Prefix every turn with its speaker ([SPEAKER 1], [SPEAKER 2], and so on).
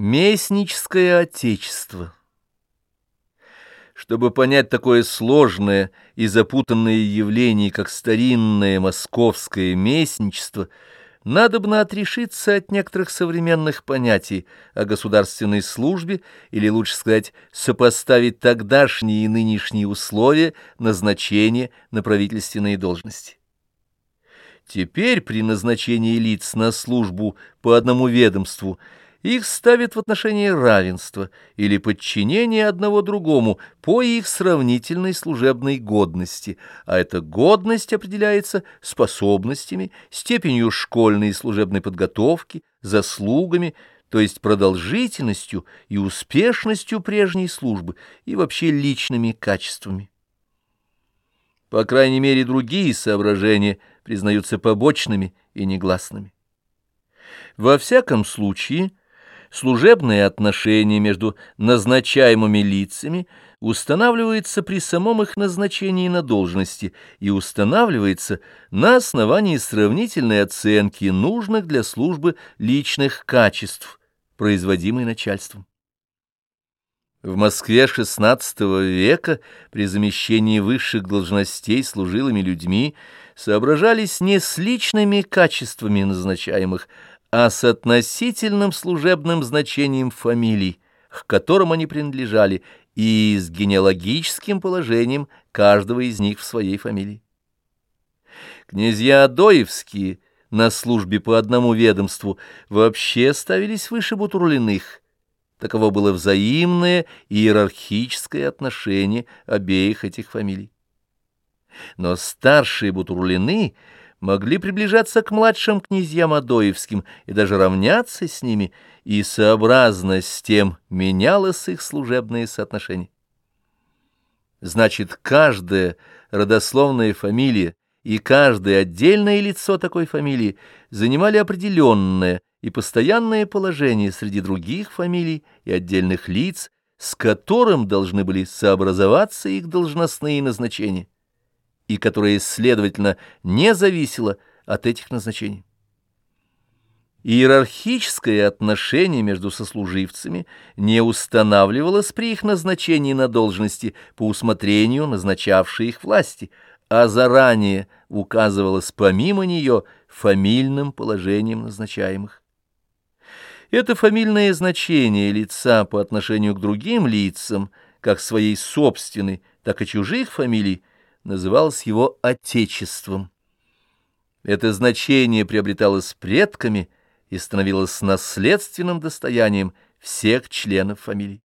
[SPEAKER 1] Местническое отечество. Чтобы понять такое сложное и запутанное явление, как старинное московское местничество, надобно отрешиться от некоторых современных понятий о государственной службе, или, лучше сказать, сопоставить тогдашние и нынешние условия назначения на правительственные должности. Теперь при назначении лиц на службу по одному ведомству – их ставят в отношении равенства или подчинения одного другому по их сравнительной служебной годности, а эта годность определяется способностями, степенью школьной и служебной подготовки, заслугами, то есть продолжительностью и успешностью прежней службы и вообще личными качествами. По крайней мере, другие соображения признаются побочными и негласными. Во всяком случае, служебные отношения между назначаемыми лицами устанавливается при самом их назначении на должности и устанавливается на основании сравнительной оценки нужных для службы личных качеств, производимой начальством. В Москве XVI века при замещении высших должностей служилыми людьми соображались не с личными качествами назначаемых, а с относительным служебным значением фамилий, к которым они принадлежали, и с генеалогическим положением каждого из них в своей фамилии. Князья Адоевские на службе по одному ведомству вообще ставились выше Бутурлиных. Таково было взаимное иерархическое отношение обеих этих фамилий. Но старшие Бутурлины — могли приближаться к младшим князьям Адоевским и даже равняться с ними, и сообразно с тем менялось их служебное соотношение. Значит, каждая родословная фамилия и каждое отдельное лицо такой фамилии занимали определенное и постоянное положение среди других фамилий и отдельных лиц, с которым должны были сообразоваться их должностные назначения и которое, следовательно, не зависело от этих назначений. Иерархическое отношение между сослуживцами не устанавливалось при их назначении на должности по усмотрению назначавшей их власти, а заранее указывалось помимо нее фамильным положением назначаемых. Это фамильное значение лица по отношению к другим лицам, как своей собственной, так и чужих фамилий, называлось его отечеством. Это значение приобреталось предками и становилось наследственным достоянием всех членов фамилии.